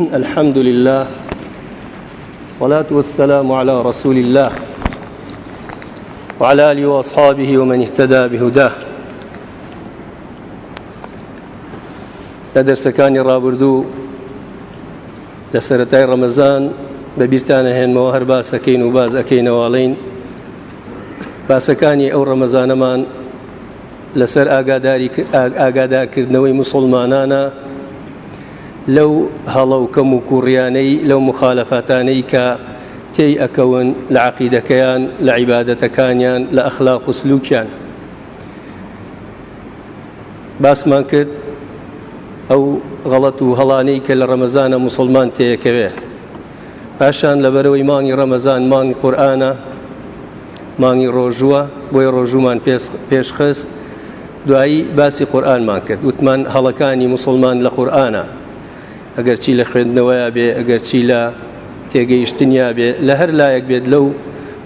الحمد لله الصلاة والسلام على رسول الله وعلى آله وأصحابه ومن اهتدى بهداه لدرسەکانی ڕابردوو لە سەتای ڕەمەزان بە بیرتانە هێنمەوە هەر باسەکەین و باز ئەەکەینەواڵین باسەکانی ئەو ڕەمەزانەمان لەسەر ئاگاداری ئاگاداکردنەوەی مسلمانانە لەو هەڵەوکەم و کوڕیانەی لەو مخالەفاتانەی کە تێی ئەکەون لە عقیدەکەیان لە عیباەتەکانیان لە ئەخلا قوسلوکیان باسمان کرد ئەو غەڵەت و هەڵانەی کە لە ڕەمەزانە مسلمان تەیەکەوێ پاشان لەبەرەوەی مانگی ڕەمەزان مانگی قورآانە مانگی ڕۆژووە بۆی ڕۆژومان پێشخست دوایی باسی قورآانمان کرد وتمان هەڵەکانی مسلمان لە قورآانە ئەگەر چی لە خوێندنەوەیە بێ ئەگەر چی لە تێگەیشتنیا بێ لە هەر لایەک بێت لەو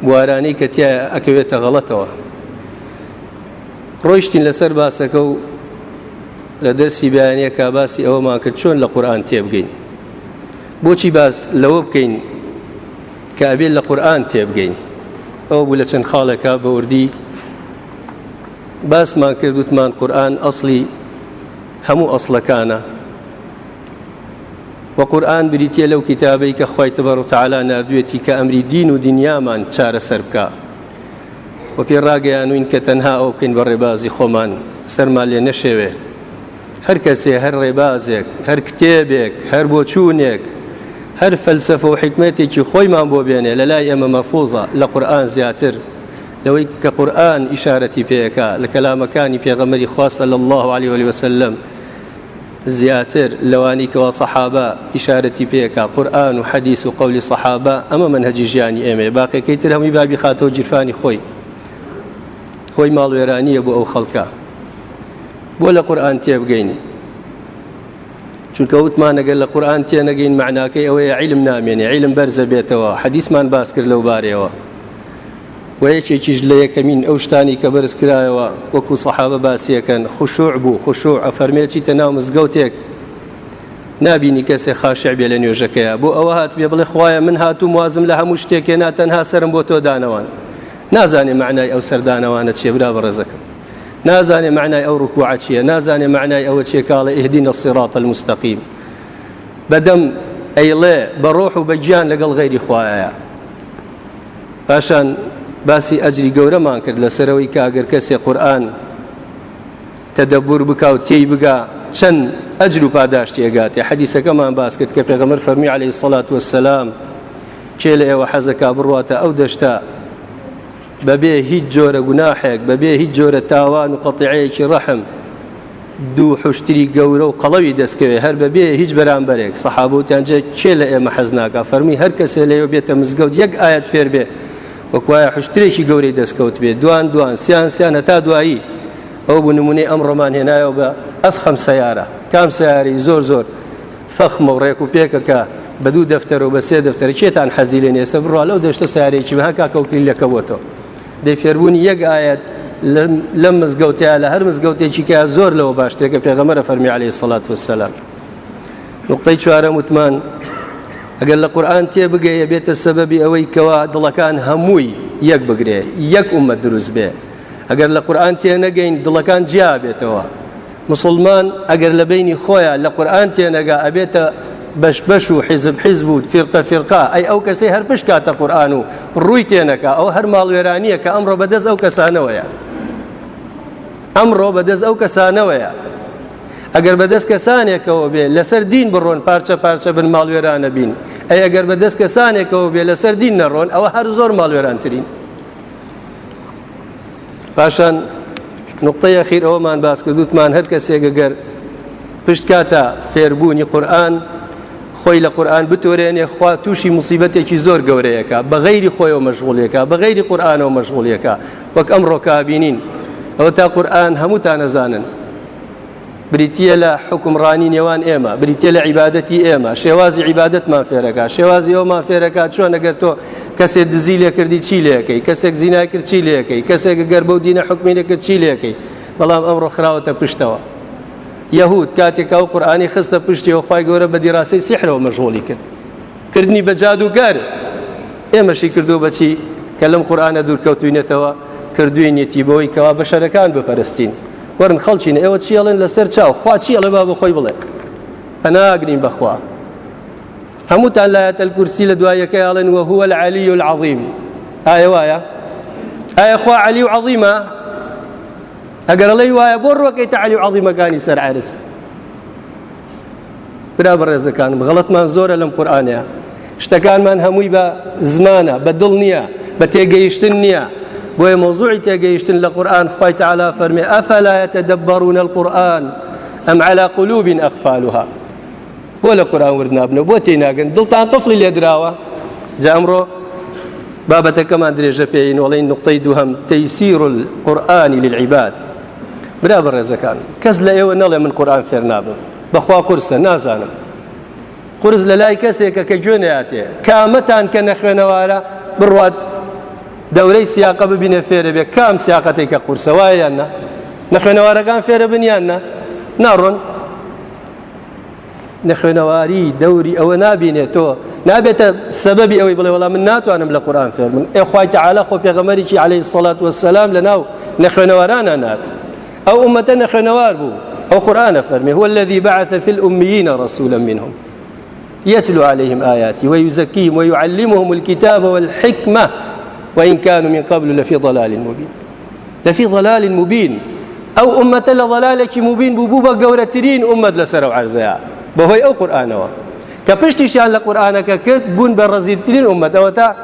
بوارانەی کە تایە ئەکەوێتە غەڵەتەوە ڕۆیشتین لەسەر باسەکە و لە دەرسی بەیانە کاباسی ئەوەمان کرد چۆن لە قورآان تێبگەین بۆچی باس لەوە بکەین کە ئەبێت لە قورآان تێبگەین ئەو بوو لە چەند خاڵێکا بە وردی باسمان کرد وتمان قورآن ئەسلی هەموو ئەسلەکانە و قورآن بریتە لەو کتابەی کە خی تبەر و تعالا نردوێتی کە ئەمری دین و دنیامان چارەسەر بکە و پێ ڕاگەیانوین کە تەنها ئەو بکەین بە ڕێبازی خۆمان سەرمان لێ نەشێوێ هەر کەسێ هەر ڕێبازێک هەر کتێبێک هەر بۆچوونێک هەر فەلسفە و حکمەتێکی خۆیمان بۆ بێنێ لە لای ئەمە مەفۆزە لە قورآن زیاتر لەوەی کە قورآن ئیشارەتی پێەکە لە کەلامەکانی پێغەمەری خواستە لە الله عليه وسلم زیاتر لەوانی کەەوە سەحابە ئیشارەتی پێکا قورآن و حەدیث و قولی سەحابە ئەمە منهجی ژیانی ئێمێ باقیەکەی تر هەمووی بابی خاتەوە جیرفانی خۆی هۆی ماڵوێرانیە بۆ ئەو خەڵکە بۆ لە قورآن تێبگەین چونکە وتمان ئەگەر لە قورآن تێنەگەین معناکەی ئەوەیە عیلم نامێنێ عیلم بەرزە بێتەوە حەدیثمان باس کرد لەو بارەوە و یەکێکیش لە یەکەمین ئەو شتانی کە بەرز کرایەوە وەکو سەحابە باسیەکەن خوشوع بوو خوشوع ئەفەرمێکیتە ناو مزگەوتێک نبینی کەسێ خاشع بێ لە نوێژەکەیە بۆ ئەوە هات بێ بڵێ خخوایە من هاتوو وازم لە هەموو شتێکێ ناتەنها سرم بۆ تۆ دانەوان نازانێ معنای ئەو سەردانەوانە چێ برا بە ڕێزەکەم نازانێ معنای ئەو ڕکووع چیە نازانێ معنای ئەوە چێکاڵە ئهدینە سیڕاتە المستەقیم بەدەم ئەیڵێ بە ڕۆح و بە گیان لەگەڵ غەیری خوایە پاشان باسی ئەجری گەورەمان کرد لەسەرەوەی کاگەر کەسێ قورآن تەدەبور بکا و تێی بگا چەند ئەجر و پاداش تێگاتێ حەدیسەکەمان باس کرد کە پێغەمەر فەرمی عليه سڵات وسلام کێ لە ئێوە حەزەکە بڕواتە ئەو دەشتا بەبێ هیچ جۆرە گوناحێک بەبێ هیچ جۆرە تاوان و قەتیعەیەکی ڕەحم دوو حشتری گەورە و قەڵەوی دەستکەوێ هەر بەبێ هیچ بەرامبەرێک سەحابوتیان جێ کێ لە ئێمە حەزناکە فەرمی هەر کەسێ لەێوە بێتە مزگەوت یەک ئاەت فێر بێ وەکوایە حشتێکی گەورەی دەستکەوت بێت دوان دوان سیان سیانە تا دوایی ئەو بوو نمونەی ئەم ڕۆمان هێنایەوە بە ئەفخەم سیارە کام سیاری زۆر زۆر فەخمە و ڕێک و پێکەکە بە دوو دەفتەر و بە سێ دەفتەر چێتان حەزی لە نێسە بڕوا لەو دەشتە سیارێکی بەهاکا کەوتین لەکەوتەوە دەی فێربوونی یەک ئاەت لەم مزگەوتەیە لە هەر مزگەوتێکی کە زۆر لەوە باشتێککە پێغەمەرە فەرمی عليه سڵات وسلام نقطەی چوارە وتمان ئەگەر لە قورآن تێبگەیە بێتە سەبەبی ئەوەی کەوا دڵەکان هەمووی یەک بگرێ یەک ئومە دروست بێ ئەگەر لە قورآن تێ نەگەین دڵەکان جیا بێتەوە مسلمان ئەگەر لە بینی خۆیان لە قورآن تێنەگا ئەبێتە بەش بەش و حیزب حیز بود فرقە فرقا ئەی ئەو کەسەی هەر پشکاتە قورآن و ڕووی تێنەکە ئەو هەر ماڵوێرانیە کە ئەمڕۆ بەدەست ئەو کەسانەوەیە ئەمڕۆ بەدەست ئەو کەسانەوەیە ئەگەر بەدەست کەسانێکەوە بێ لەسەر دین بڕۆن پارچە پارچە بن ماڵوێرانە بین ئەی ئەگەر بەدەست کەسانێکەوە بێ لەسەر دین نەڕۆن ئەوە هەر زۆر ماڵوێرانترین پاشان نقطەیە خیر ئەومان باس کردوتمان هەر کەسێکگەر پشت کاتە فێربوونی قورآن خۆی لە قورآن بتۆرێنێ خوا تووشی مصیبەتێکی زۆر گەورەیەەکە بە غیری خۆیەوە مەشغولێکە بە غیری قورآانەوە مەشغولێکە وەک ئەمڕۆ کابینین ئەوە تا قورآن هەمووتان نەزانن بریتە لە حکمڕانی نێوان ئێمە بریتە لە عیباەتی ئێمە شێوازی عیباەتمان فێرەکە شێوازی ئەومان فێرەکە چۆن ئەگەر تۆ کەسێک دزی لێ کردی چی لەکەی کەسێک زینا کرد چی لەکەی کەسێک گەر بەو دینە حکمی لەکرد چی لەکەی بەڵام ئەم ڕۆخراوەتە پشتەوە یەهود کاتێکا و قورآانی خستە پشتی و خی گەورە بە دیراسی سیحرەوە مەژغۆڵی کرد کردنی بە جادوگەر ئێمەشی کردو بەچی کە لەم قورآانە دوورکەوتوینێتەوە کردوینێتی بەوەی کەوا بە شەرەکان بپەرستین وەرن خەڵچین ئێوە چیڵێن لەسەر چاو خوا چیڵێ با بەخۆی بڵێ ئەناگرین بەخوا هەمووتان لایەتە کورسی لە دوایەکە یاڵێن وهوە العلی و العظیم ئایا وایە ئایا خوا علی و عظیمە ئەگەر ئەڵێ وایە بۆ ڕۆکەی تعلی و عظیمەکانی سەر عرس برا بەڕێزەکانم غەڵەتمان زۆرە لەم قورآانەیە شتەکانمان هەمووی بە زمانە بە دڵ نییە بە تێگەیشتن نییە بۆیە مۆزوعی تێگەیشتن لە قورآن خی تعالا فەرمێ ئەفەلایەتە دەبڕونە القورآن ئەم على قلوبین ئەخفالوها بۆ لە قورآن وردنابنە بۆ تێناگەن دڵتان قفلی لێدراوە جامڕۆ بابەتەکەمان درێژە پێین وڵین نقطەی دووهم تەیسیر القورآانی للعیبات برا بە ڕێزەکان کەس لە ئێوە نەڵێ من قورآن فێر نابم بەخوا قرسە نازانم قرس لە لای کەسێکە کە گوێنەیاتێ کامەتان کە نەخوێنەوارە بڕات دەورەی سیاقە ببینە فێرە بێ کام سیاقەتێک کە قورسەوایان نە نەخێنەوارەکان فێرە بنیان نە ناڕۆن نەخێنەواری دەوری ئەوە نابینێتەوە نابێتە سەبەبی ئەوەی بڵێ وەڵام من ناتوانم لە قورآان فێر من ئێخوایتە عالا خۆ پێغەمەریی عليهەی سڵات وەسەسلام لە ناو نەخێنەوارانە نات ئەو ئومەتە نەخێنەوار بوو ئەو قورآانە فەرمی هو الذي بعث في الأميين رسولا منهم يتلو عليهم آياتي ويزكيهم ويعلمهم الكتاب والحكمة وإن كانوا من قبل لفي ضلال مبين لفي ضلال مبين أو أمة لضلالك مبين ببوبة قورترين أمة لسر وعرزها بهوي أو قرآن كبشتشان لقرآنك كرت بون برزيلترين أمة أوتا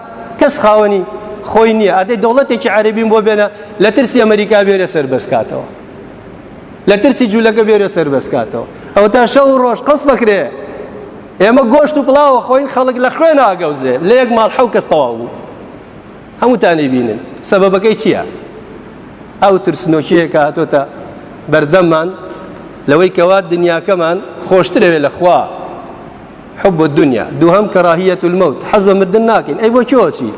کەس خاوەنی خۆی نییە ئەدەی دەوڵەتێکی عربیم بۆ بێنە لە ترسی ئەمریکا بێرە سەر بەسکاتەوە لە ترسی جوولەکە بێرە سەر بەسکاتەوە ئەو تا شەو ڕۆژ قەس بکرێ ئێمە گۆشت و پڵاوە خۆین خەڵک لە خوێن ئاگەوزێ لە یەک ماڵ حەو کەس تەواو بوو هەمووتانی بینن سەبەبەکەی چییە؟ ئەو ترسنۆکیەکە هاتۆتە بەردەممان لەوەی کەوات دنیاکەمان خۆشترەوێت لە خوا حب بۆ دنیا دووهم کەراهیەت المەوت حەز بە مردن ناکەین ئەی بۆ چۆچی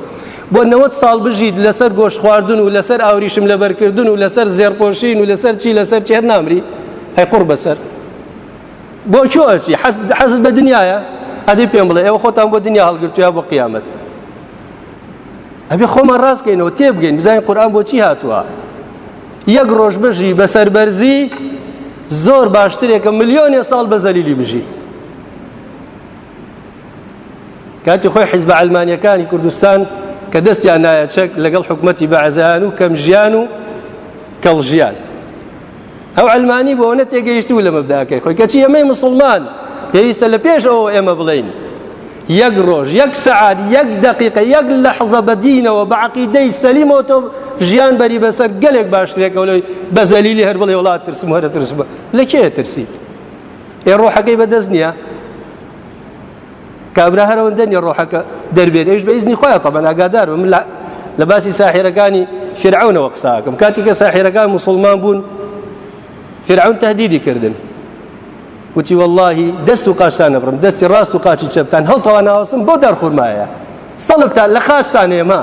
بۆ نەوەت ساڵ بژیت لەسەر گۆش خواردن و لەسەر ئاوریشم لەبەرکردن و لەسەر زێرپۆشین و لەسەر چی لەسەر چێر نامری هەی قوڕ بەسەر بۆ چۆچی حەز بە دنیاە ئەدی پێم بڵێ ئێوە خۆتان بۆ دنیا هەڵگرتویا بۆ قیامەت ئەبێ خۆمان ڕاستکەینەوە تێبگەین بزانین قورآان بۆچی هاتووە یەک ڕۆژ بژی بە سەربەرزی زۆر باشترێکە ملیۆنی ساڵ بە زەلیلی بژیت کاتی خۆی حیزب ئەلمانیەکانی کوردستان کە دەستیان نایە چەک لەگەڵ حکوومەتی بەعزان و کەم ژیان و کەڵژیان ئەو ئەلمانی بۆ نە تێگەیشت و لە مەبداکەی خۆی کەچی ئەمەی مسلمان پێویستە لە پێش ئەوە ئێمە بڵین یەک ڕۆژ یەک سعات یەک دقیقە یەک لەحزە بەدینەوە بە عقیدەی سەلیمەوە تۆ ژیان بەری بەسەر گەلێک باشترێکەوە لەوەی بە زەلیلی هەر بڵێ وڵات ترسم هەرە ترسم لە کێ ترسی ئێ ڕۆحەکەی بەدەست نییە کابرا هەرەوەن دەنیە ڕۆحەکە دەربێت ئەوش بە ئیزنی خۆیان تەبەن ئاگادار من لە باسی ساحێرەکانی فرعونەوە قساکەم کاتی کە ساحێرەکان مسلمان بوون فرعون تهدیدی کردن وتی واللهی دەست و قاشتان نەبڕم دەستی ڕاست و قاچی چەپتان هەڵتەوە ناوەسم بۆ دەرخورمایە سەڵبتان لە خاشتان ئێمە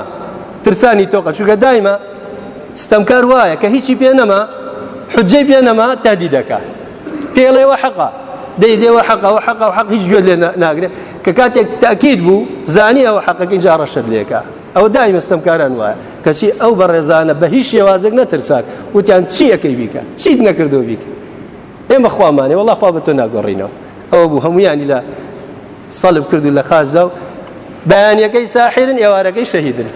ترسانی تۆقە چووکە دایمە ستەمکار وایە کە هیچی پێ نەما حجەی پێ نەما تادی دەکات پێڵێوە حەقا دەی دێوە حەقا و حەقا و حەق هیچ گوێ لێ ناگرێت کە کاتێک تاکیید بوو زانی ئەوە حەقەکە اینجا ڕەشت لێکە ئەو دایمە ستەمکاران وایە کەچی ئەو بە ڕێزانە بە هیچ شێوازێک نەترسان وتیان چیەکەی بیکە چیت نەکردو بیکە ئێمە خوامانێ وڵا خوا بە تۆ ناگۆڕینەوە ئەوە بوو هەمویانی لە سەڵب کرد و لە خاشدا و بەیانەکەی ساحرن ئێوارەکەی شەهیدن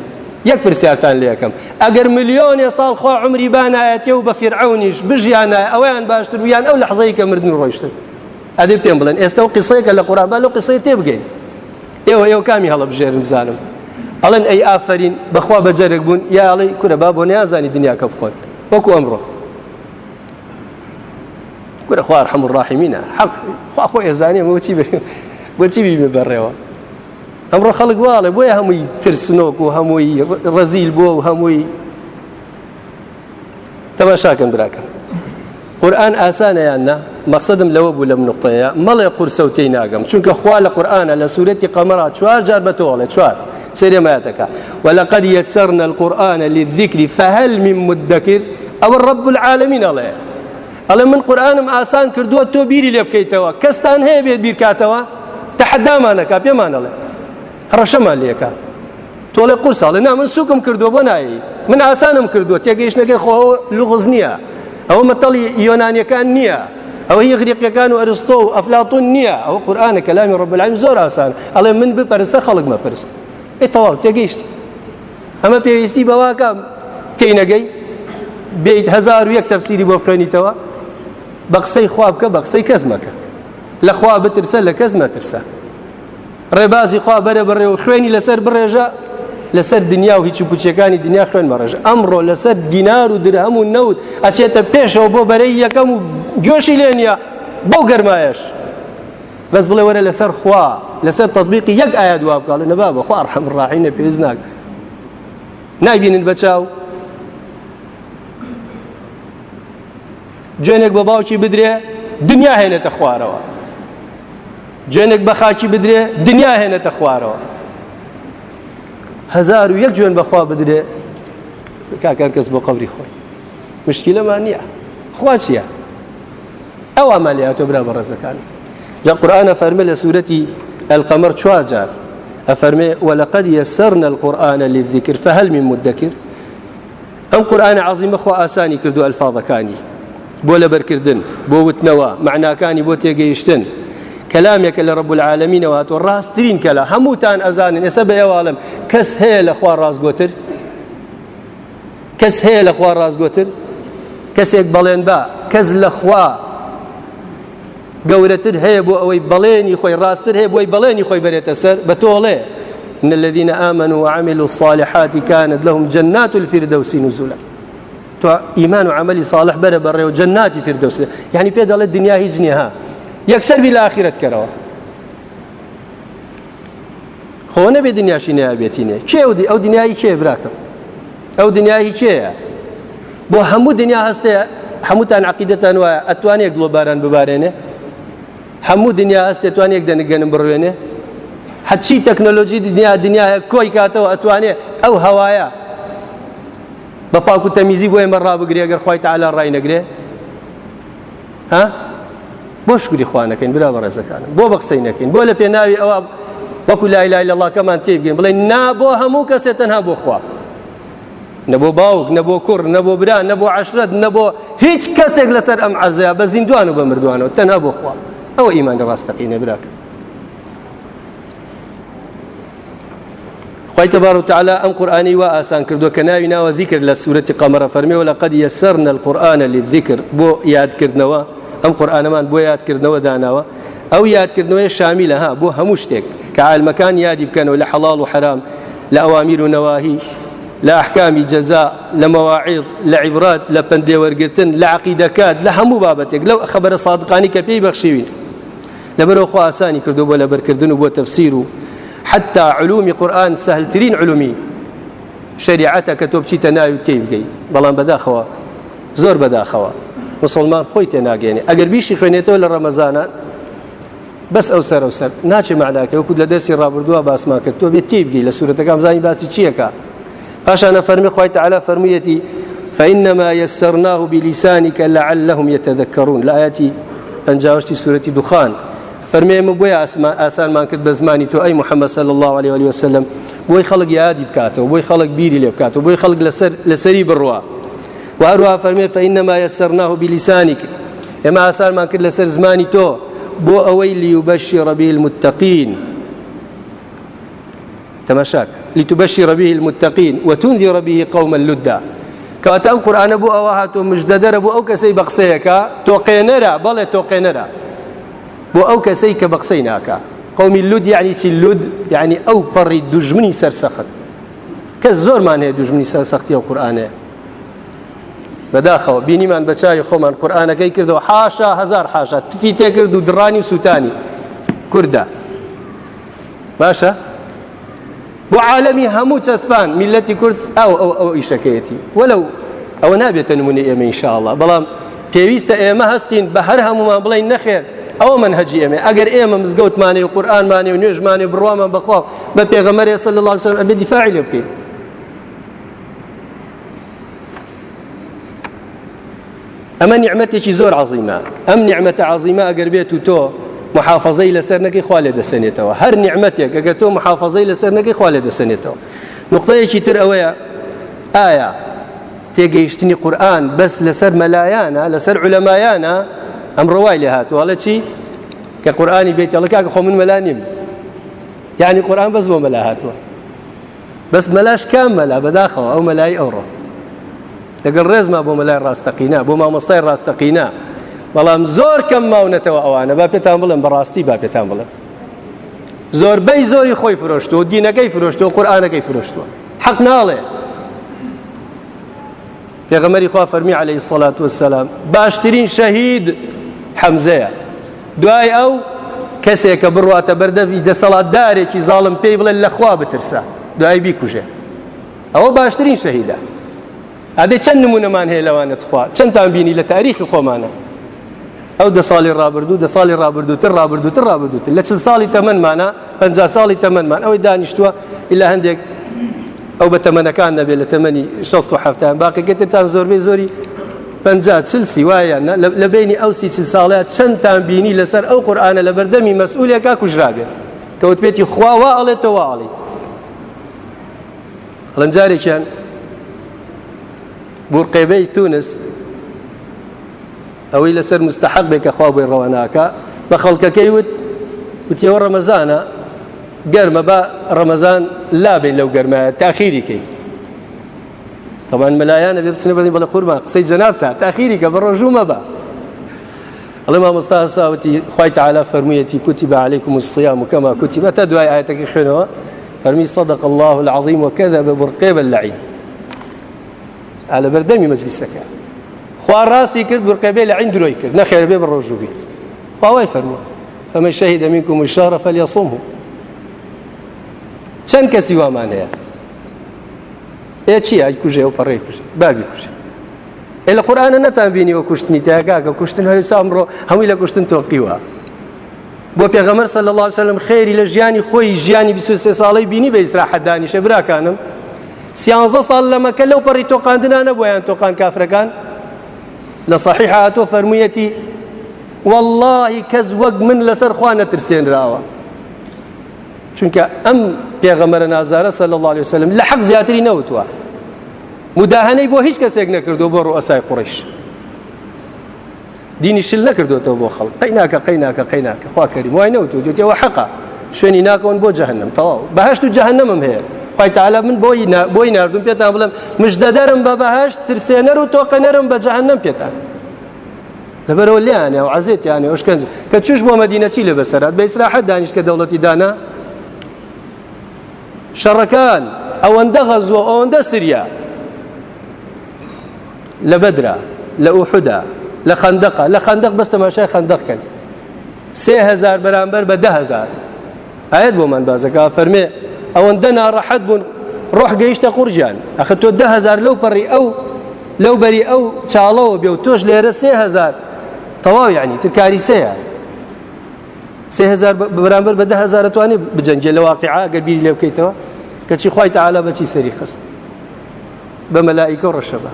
یەک پرسیارتان لێ یەکەم ئەگەر ملیۆنێ ساڵ خوا عمری بانایەتێ و بە فرعونیش بژیانە ئەویان باشتر ویان ئەو لە حزەی کە مردن ڕۆیشتن ئەدە پێم بڵێن ئێستا و قسەیەکە لە قورآبا لەو قسەی تێبگەین ئێوە ئێوە کامی هەڵە بژێرم بزانم ئەڵەن ئەی ئافرین بەخوا بەجەرێک بوون یا ئەڵی کورە با بۆ نیازانی دنیاکە بخۆن وەکو ئەمڕۆ گورە خوار هەموو ڕاحیمینە حەقخوا خۆ ئێزانێ مەچی بۆچی بیبێ بەڕێوە ئەمڕۆ خەڵک واڵێ بۆیە هەمووی ترسنۆک و هەمووی ڕەزیل بووە و هەمووی تەماشاکەم براکەم قورآن ئاسانە یاننا مەسەدم لەوە بوو لەم نقطەیە مەڵێ قورسەوتەی ناگەم چونکە خوا لە قورآانە لە سوورەتی قەمەرا چوار جار بەتۆڵێ چوار سێرێمایەتەکە وەلەقەد یەسەرنە القورآانە للذیکری فهل من مدەکرد ئەوە ڕب العالمین ئەڵێ ئەڵێ من قورآنم ئاسان کردووە تۆ بیری لێ بکەیتەوە کەستان هەیە بێت بیرکاتەوە تەحەدامانەکە پێمانەڵێ هەڕەشەمان لێکە تۆڵێ قورساڵێ نا من سوکم کردووە بۆ نایی من ئاسانم کردووە تێگەیشتەکەی خۆ لوغز نییە ئەوە مەتەڵی یۆنانیەکان نییە ئەو هی غریقیەکان و ئەرستۆ و ئەفلاتون نییە ئەو قورآانە کەلامی ڕبلعیم زۆر ئاسان ئەڵێ من بپەرستە خەڵک مەپرست ئێتەواو تێگەیشت ئەمە پێویستی بەواکە تینەگەی بیت هزار و یەک تەفسیری بۆ بکەنیتەوە بە قسەی خوا بکە بە قسەی کەس مەکە لە خوا بترسە لە کەس مەترسە ڕێبازی خوا بەرە بڕێ و خوێنی لەسەر بڕێژە لەسەر دنیا و هیچ پوچەکانی دنیا خوێن بەڕێژە ئەمڕۆ لەسەر دینار و درهەم و نەوت ئەچێتە پێشەوە بۆ بەرەی یەکەم و جۆشی لێنە بەو گەرمایش بەس بڵێ وەرە لەسەر خوا لەسەر تطببیقی یەک ئایا دووا بکڵ نەبا بە خوار حەمڕاحینە پێز ناک نایبینن بەچاو جوێنێک بە باوکی بدرێ دنیا هێنێتە خوارەوە جوێنێک بە خاکی بدرێ دنیا هێنێتە خوارەوە هزار و یەک جوێن بەخوا بدرێ کاکەر کەس بۆ قبری خۆی مشکیلەمان نییە خوا چییە ئەو ئەمالیاتۆ برا بە ڕێزەکان جا قورآانە فەرمە لە سوورەتی ئەلقەمەر چوار جار ئەفەرمێ وەلقد يسرنا القرآن للذكر فهل من مدكر ئەم قورآانە عظیمە خۆ ئاسانی کردو ئەلفاظەکانی بۆ لەبەرکردن بۆ وتنەوە معناکانی بۆ تێگەیشتن کەلامێکە لە ڕب العالمینەوە تۆ ڕاستترین کەلا هەمووتان ئەزانن ئێستا بە ئێواڵم کەس هەیە لە خوا ڕازگۆتر کەس هەیە لە خوا ڕازگۆتر کەسێک بەڵێن با کەس لە خوا گەورەتر هەیە بۆ ئەوەی بەڵێنی خۆی ڕاستتر هەیە بۆی بەڵێنی خۆی بەرێتە سەر بە تۆڵێ إن الذين آمنوا وعملوا الصالحات كانت لهم جنات الفردوس نزلا تۆ ئیمان و عملی ساڵح بەرە بەڕێ و جەناتی فردوسێ یعنی پێ دەڵێت دنیا هیچ نییە ها یەکسەر بی لە ئاخیرەت کەرەوە خۆ نەبێ دنیاشی نیابێتینێ کێ و ئەو دنیای کێ براکەم ئەو دنیای کێیە بۆ هەموو دنیا هەستەیە هەمووتان عقیدەتان وایە ئەتوانێک گلۆباران ببارێنێ هەموو دنیا هەستێت توانێک دەنگەنم بڕوێنێ حەچی تەکنۆلۆژی دنیا دنیا کۆی کاتەوە ئەتوانێت ئەو هەوایە بە پاک و تەمیزی بۆ ئێمە ڕابگرێ گەر خخوای تاالا ڕای نەگرێ ها بۆ شکری خوانەکەین برا بە ڕێزەکانم بۆ بە قسەی نەکەین بۆ لە پێناوی ئەوە وەکو لای لای لەڵاکەمان تێبگەین بڵێ نا بۆ هەموو کەسێ تەنها بۆ خوا نەبوو باوک نەبوو کوڕ نەبوو برا نەبوو عشرەت نەبوو هیچ کەسێک لەسەر ئەم عزەیە بە زیندوان و بە مردوانەوە تەنها بۆ خوا ئەوە ئیمانی ڕاستەقینە براکە خی تبار تعالی ئەم قورآانی وا ئاسان کردو کە ناوی ناوە ذیکرد لە سوورەتی قەمەرە فەرمیەوە لە قەد یەسەرنە القورآانە لذیکر بۆ یادکردنەوە ئەم قورآانەمان بۆ یادکردنەوە داناوە ئەو یادکردنەوەی شامی لەها بۆ هەموو شتێک کە عالمەکان یادی بکەنەوە لە حەڵال و حرام لە ئەوامیر و نەواهی لە ئەحکامی جەزا لە مەواعیض لە عیبرات لە پندێوەرگتن لە عقیدەکات لە هەموو بابەتێک لەو خبرە سادقانی کە پێی بەخشیوین لەبەرەوە خو ئاسانی کردو بۆ لەبەرکردن و بۆ تەفسیر و حتى علومی قورآن سهلترین علومی شریعەتە کە تۆ بچیتە ناوی تێی بگەی بەڵام بەداخەوە زۆر بەداخەوە مسلمان خۆی تێناگەێنێ ئەگەر بیشی خوێنێتەوە لە ڕەمەزانە بەس ئەو سەر و سەر ناچێ معناکە وەکو لە دەستی ڕابردووە باسمان کرد تۆ بێت تێی بگەی لە سوورەتەکەم زانی باسی چیەکە پاشانە فەرمی خخوای تعالا فەرموویەتی فإنما يسرناه بلسانك لعلهم يتذكرون لآياتي أنجاوشتي سورة دخان فەرمێمە بۆی ئاسانمان کرد بە زمانی تۆ ئەی محەممەسە الله عليه ولی وسلم بۆی خەڵک یادی بکاتەوە بۆی خەڵک بیری لێ بکاتەوە بۆی خەڵک لەسەری بڕوە وهروها فەرمێ فەئینەما یەسەرناه بیلیسانیک ئێمە ئاسانمان کرد لەسەر زمانی تۆ بۆ ئەوەی لیوبەشی ڕەبی المتەقین تەماشاک لیتوبەشی ڕەبی المتەقین وتوندی ڕەبی قومە لودا کەواتە ئەو قورآانە بۆ ئەوە هاتۆ مژدەدەرە بۆ ئەو کەسەی بە قسەیەەکە تۆقێنەرە بەڵێ تۆقێنەرە بۆ ئەو کەسەی کە بە قسەی ناکە قومی لود یعنی چی لود یعنی ئەو پەڕی دوژمنی سەرسەخت کەس زۆرمان هەیە دوژمنی سەرسەختی و قورآانەیە بەداخەوە بینیمان بە چاوی خۆمان قورآانەکەی کردەوە حاشا هزار حاشا تفی تێکرد و دڕانی سووتانی کووردا باشە بۆ عالەمی هەموو چەسبان میلەتی کورد ئەو ئەو ئەو ئیشەکەیەتی وەلو ئەوە نابێتە نمونی ئێمە ئینشاءڵە بەڵام پێویستە ئێمە هەستین بە هەر هەمومان بڵین نەخێر ئەو من هەجی ئەمێ ئەگەر ئێمە مزگەوتمانی و قورآانمانی و نوێژمانی و بڕوامان بەخوا بە پێغەمەری سە لە لاڵسەر ئەبێ دیفاعی لێ بکەین ئەمە نیعممەتێکی زۆر عظیمە ئەم نیعممەتە عظیمە ئەگەر بێت و تۆ محافظەی لەسەر نەکەی خوا لێ دەسێنێتەوە هەر نیعممەتێک ئەگەر تۆ محافظەی لەسەر نەکەی خوا لێ دەسێنێتەوە نقطەیەکی تر ئەوەیە ئایا تێگەیشتنی قورآن بەس لەسەر مەلایانە لەسەر علەمایانە ئەم ڕۆوای لە هاتووەڵە چی کە قورآانی بێت ئەڵ کاکە خۆ من مەلا نیم یعنی قورآان بەس بۆ مەلا هاتووە بەس مەلاش کام مەلا بەداخەوە ئەو مەلای ئەوڕۆ لەگەڵ ڕێزما بۆ مەلای ڕاستەقینا بۆ مامۆستای ڕاستەقینا بەڵام زۆر کەم ماونەتەوە ئەوانە با پێتان بڵم بەڕاستی با پێتان بڵم زۆربەی زۆری خۆی فرۆشتەوە دینەکەی فرۆشتەوە قورآانەکەی فرۆشتووە حەق ناڵێ پێغەمەری خوا فەرمی عليه الصلاة والسلام باشترین شەهید حەمزەیە دوای ئەو کەسێکە بڕاتە بەردەبی دەسەڵات دارێکی زاڵم پێی بڵێن لەخوا بترسە دوای بیکوژێ ئەوە باشترین شەهیدە ئەدێ چەند نمونەمان هەیە لەوانە تخوا چەندتان بینی لە تاریخی خۆمانە ئەو دە ساڵی ڕابردوو دە ساڵی ڕابردووتر ڕابردووتر ڕابردووتر لە چل ساڵی تەمەمانە پ ساڵی تەمەمان ئەوەی دانیشتووە ئللا هەندێک ئەو بە تەمەنەکان نەبێت لە تەمەنی 16 باقیگەتتان زۆربەی زۆری پجا چل سیوایان لە بینی ئەو سی چل ساڵەیە چەندتان بینی لەسەر ئەو قورآانە لە بەردەمی مەسئولێکا کوژراگەن کەوت پێێتی خواوا ئەڵێتەوە ئاڵی هەڵنجارێکیان بورقێبەی تونس ئەوەی لەسەر مستحق بێکە خوا بۆی ڕەواناکە بە خەڵکەکەی وت وتیەوە ڕەمەزانە گەرمە بە ڕەمەزان لابێن لەو گەرمایە تاخیریکەی طبعا ملایانە بێ بچنە بڵین بەڵە قوربان قسەی جەنابتە تاخیری کە بە ڕۆژوو مەبە ئەڵێ مامۆستا ئەستاوتی خی تعالا فەرموویەتی کوتی بە عیکم وسیام و کەما کوتی بە تا دوای ئاەتەکە خوێنەوە فەرمی صدق الله العظیم وەکەدا بە بڕقێ بە لەعین ئالە بەردەمی مەجلیسەکە خوا ڕاستی کرد بڕقەبێ لە عین درۆی کرد نەخێر بێ بە ڕۆژوو بین خواوای فەرمووە فمە شەهید منکم شارە فەلیەسۆم چەند کەسی وامان هەیە ئێ چی ئاکوژێ و پەڕێ کوژ بابی کوژ ئێ لە قورآانە نەتان بینیوە کوشتنی تاگاکە کوشتن هەیە سامڕۆ هەمووی لە کوشتن تۆقیوە بۆ پێغەمەر سە لە الله سلم خێری لە ژیانی خۆی ژیانی 23 ساڵی بینی بە ئیسراحەدانیشە براکانم سیانزە ساڵ لە مەکە لەو پەڕی تۆقاندنانە بۆیان تۆقان کافرەکان لە صحیح هاتۆ فەرموویەتی واللهی کەس وەک من لەسەر خوا نەترسێنراوە چونکە ئەم پێغەمەرە نازارە سەل الله عليه وسلم لە حەق زیاتری نەوتوە مداهنەی بۆ هیچ کەسێک نەکردو بۆ ڕوئسای قڕش دینی شل نەکردوێتەوە بۆ خەڵ قیناکە قیناکە قیناکە خواکەری وای نەوت و دوێتەوە حەقا شوێنی ناکەون بۆ جەهنم تەواو بەهشت و جەهنمم هەیە پایتەعاە من بۆی بۆی نردوم پێتان بڵم مژدەدەرم بە بەهشت ترسێنەر و تۆقەنەرم بە جەهنم پێتان لەبەرەوە لیانێ و عزێتیانێ شکنج کە چوش بۆ مەدینەچی لە بەسەرات بە ئیسراحەت دانیشکە دەوڵەتی دانا شەڕەکان ئەوەندە غەزوە ئەوەندە سریا لە بەدرا لە ئوحدا لە خندەقا لە خندق بەستەماشای خندقکەن سێهزار بەرامبەر بە دههزار ئاەت بۆمان بازەکە فەرمێ ئەوەندە ناڕەحەت بوون ڕۆح گەیشتە قورجیان ئەخە تۆ دههزار لەو پەڕی ئەو لەو بەری ئەو چاڵەوە بێ و تۆش لێرە سێهزار تەواو یعنی ترکاری سەیە سهزار بەرامبەر بە دههزار توانێ بجەنجێ لە واقعا گەربیری لێ بکەیتەوە کەچی خی تەعاالە بەچی سەری خست بە مەلایکە ڕەشەبە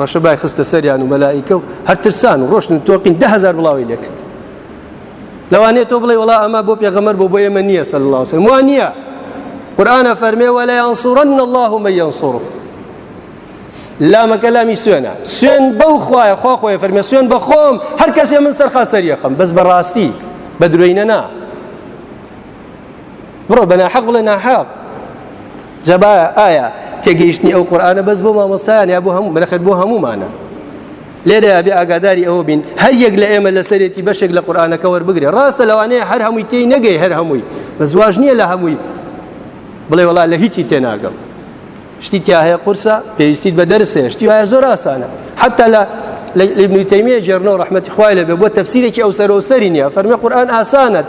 ڕەشە بای خستە سەریان و مەلایکە و هەرترسان و ڕۆشتن تۆقین دههزار بڵاوی لێکرد لەوانێت تۆ بڵێ وڵا ئەمە بۆ پێغەمەر بۆ بۆ ئێمە نییە سەر الله وسلم وان نییە قورآە فەرمێ وەلا یانسوڕن الله مە یانسوڕ لامەکە لامی سوێنە سوێن بەو خوایە خوا خۆی فەرمێ سوێن بە خۆم هەر کەسێ من سەرخا سەریەخەم بەس بەڕاستی بە درۆینە نا بڕۆ بە ناحەق بڵێ ناحەق جەبا ئایا تێگەیشتنی ئەو قورآانە بەس بۆ مامۆستایان یا بۆ هەموو بەخێت بۆ هەمومانە لێرە بێ ئاگاداری ئەوە بین هەر یەک لە ئێمە لەسەرێتی بەشێک لە قورآانەکە وەربگرێ ڕاستە لەوانەیە هەر هەمووی تێی نەگەی هەر هەمووی بە زواژ نییە لە هەمووی بڵێ وڵا لە هیچی تێناگەم شتی تیا هەیە قورسە پێویستیت بە دەرسێ شتی وایە زۆر ئاسانە حتا لە لبنیتەیمە ژێرنەوە ڕحمەتی خوای لە بێ بۆ تەفسیرێکی ئەو سەرۆسەری نیە فەرمی قورآن ئاسانە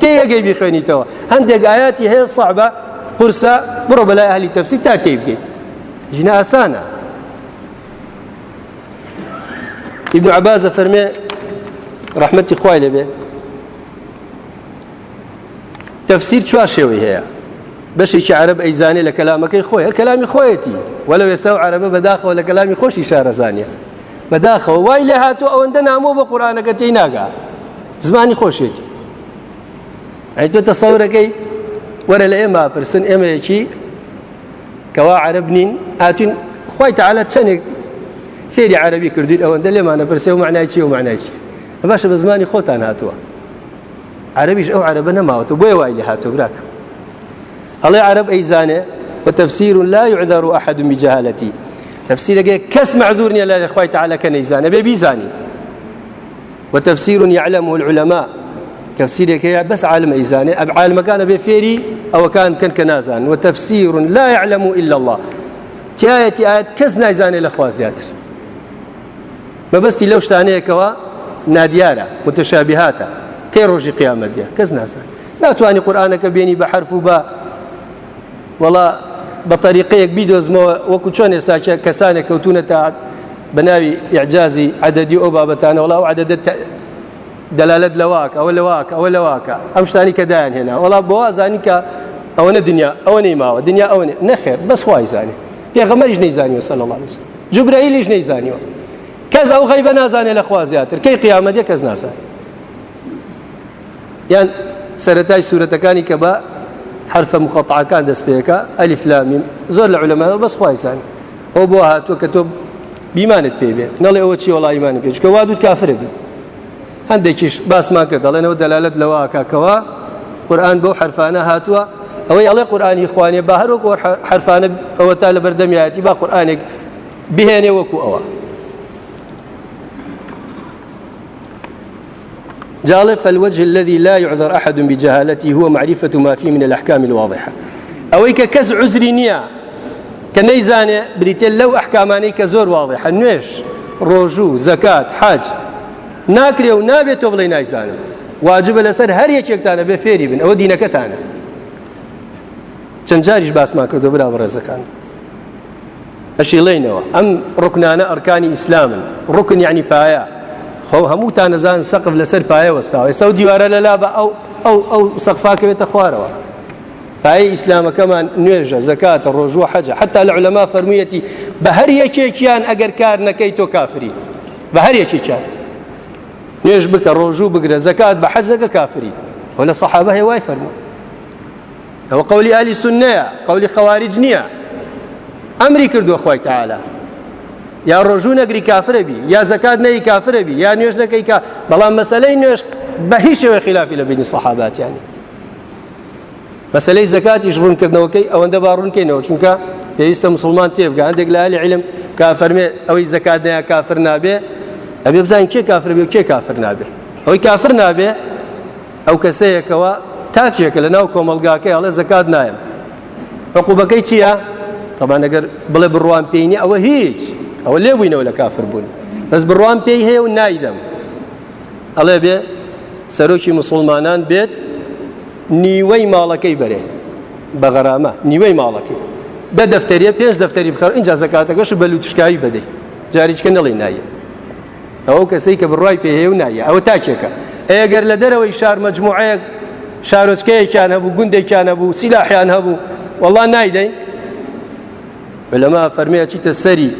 تێ یەگەی بخوێنیتەوە هەندێک ئاياتی هەیە صعبە قرسە بڕۆ بەلای ئەهلی تەفسی تا تێ بگەیت ژنە ئاسانە ئیبن عبازە فەرمێ ڕەحمەتی خوای لەبێ تەفسیر چوار شێوەی هەیە بەشێکی عرب ئەیزانێ لە کەلامەکەی خۆی هەر کەلامی خۆیەتی وەلە ئێستا و عربە بەداخەوە لە کەلامی خۆشی شارەزانە بەداخەوە وای لە هاتوو ئەوەندە نامۆ بە قورانەکە تێی ناگا زمانی خۆشێتی ئەی تۆ تەسەورەکەی وەرە لە ئێمە پرسن ئێمەیەکی کەوا عرب نین ئاتوین خی تعاالە چەندێک فێری عربی کردوین ئەوەندە لێمانە پرسێ و معناایکی و معناایکی باشە بە زمانی خۆتان هاتووە عربیش ئەو عربە نەماوەتە بۆی وای لە هاتو براک ئەڵێ عرب ئەیزانێ وتەفسیر لا يعذر أحد بجهالتي تفسير جاي كس معذور لا يا اخوي تعالى كان يزاني بيبي زاني وتفسير يعلمه العلماء تفسيرك بس عالم إيزاني أب عالم كان بفيري أو كان كان كنازان وتفسير لا يعلم إلا الله تيايتي آيات كزنا إيزاني لأخوازياتر ما بس لو شتانيه كوا ناديارة متشابهات كي روجي قيامة دي كزنا لا تواني قرآنك بيني بحرف وبا والله بطريقيك بيدوز ما وكو شلون يستا كسانك وتونة بناوي إعجازي عددي أو بابتان والله عدد التأ... دەلالت لەواک ئەوە لەواک ئەوە لەواکە ئەم شتانی کە دایان هێنا وڵا بۆوازانی کە ئەوەنە دنیا ئەوە نەیماوە دنیا ئەوە نەخێر بەس خوای زانێ پێغەمەریش نەیزانیوە سەل الله وسلم جبرائیلیش نەیزانیوە کەس ئەو غەیبە نازانێ لە خوا زیاتر کەی قیامەتە کەس نازانێت یان سەتای سوورەتەکانی کە بە حرفە مخەتعاکان دەست پێەکە ئەلیفلامیم زۆر لە علەمەوە بەس خوای زانێت ئەو بۆ هاتووە کە تۆ بیمانت پێ بێت نەڵێ ئەوە چی وڵایمانە پێچکە وا دووت کافرێ بێت هەندێکیش باسمان کرد دەڵێنەوە دەلالت لەوە ئاکاکەوە قورآن بەو حرفانە هاتووە ئەوەی ئەڵێ قورآانی خوانێ بە هەروک حرفانە ئەوە تا لە بەردەمیاتی با قورآانێک بهێنێ وەکو ئەوە جالب فالوجه الذي لا يعذر أحد بجهالته هو معرفة ما فيه من الأحكام الواضحة أويك كز عزري نيا كنيزانة بريتيل لو أحكاماني كزور واضحة نويش روجو زكاة حاج ناکرێ و نابێت تۆ بڵێ نایزانم واجبە لەسەر هەر یەکێکتانە بێ فێری بن ئەوە دینەکەتانە چەند جاریش باسمان کردو برا بەڕێزەکان ئەشی لێینەوە ئەم ڕکنانە ئەرکانی ئیسلامن ڕکن یعنی پایە خۆ هەموو تانەزان سەقف لەسەر پایە وەستاوە ئێستا و دیوارە لەلا بە ئەو ئەو ئەو سەقفاکەوێتە خوارەوە پایە ئیسلامەکەمان نوێژە زەکاتە ڕۆژوە حەجە حتا لە علەما فەرموویەتی بە هەر یەکێکیان ئەگەر کار نەکەی تۆ کافری بە هەر یەکێکیان نوێژ بکە ڕۆژوو بگرە زەکات بە حەزەکە کافری و لە سەحابە هێوای فەرمو ئەوە قولی علی سنەیە قولی خەواریج نییە ئەمری کردووە خۆی تاالە یا ڕۆژوو نەگری کافرەبی یا زەکات نەی کافرەبی یا نوێژ نەکەی کا بەڵام مەسلەی نوێش بە هیچ شێوە خلافی لە بینی سەحاباتیانی مەسلەی زەکاتیش ڕوونکردنەوەکەی ئەوەندە باڕوونکەینەوە چونکە پێویستە مسلمان تێبگە هەندێک لە علی علم کافەرمێ ئەوەی زەکات نەیە کافر نابێ ئەبێ بزانین کێ کافر بێ و کێ کافر نابێ ئەوەی کافر نابێ ئەو کەسەیەکەوە تاکیەکە لە ناو کۆمەلگاکەی هەڵێ زکات نایم عقوبەکەی چییە تەبان ئەگەر بڵێ بڕوان پێینی ئەوە هیچ ئەوە لێ بووینەوە لە کافر بوون بەس بڕوان پێی هەیە و نایدەم ئەڵێ بێ سەرۆکی مسلمانان بێت نیوەی ماڵەکەی بەرێ بە غەرامە نیوەی ماڵەکەی دە دەفتەریە پێنج دەفتەری بخەر اینجا زەکاتەکەش بەلوتشکایی بەدەی جاریچکە نەڵی نایە ئەو کەسەی کە بڕای پێهێ و نایە ئەوە تاچێکە ئەگەر لە دەرەوەی شار مجموعەیەک شارۆچکەیەکیان هەبوو گوندێکیان هەبوو سیلاحیان هەبوو وەڵا نایدەین لەما فەرمیە چیتە سەری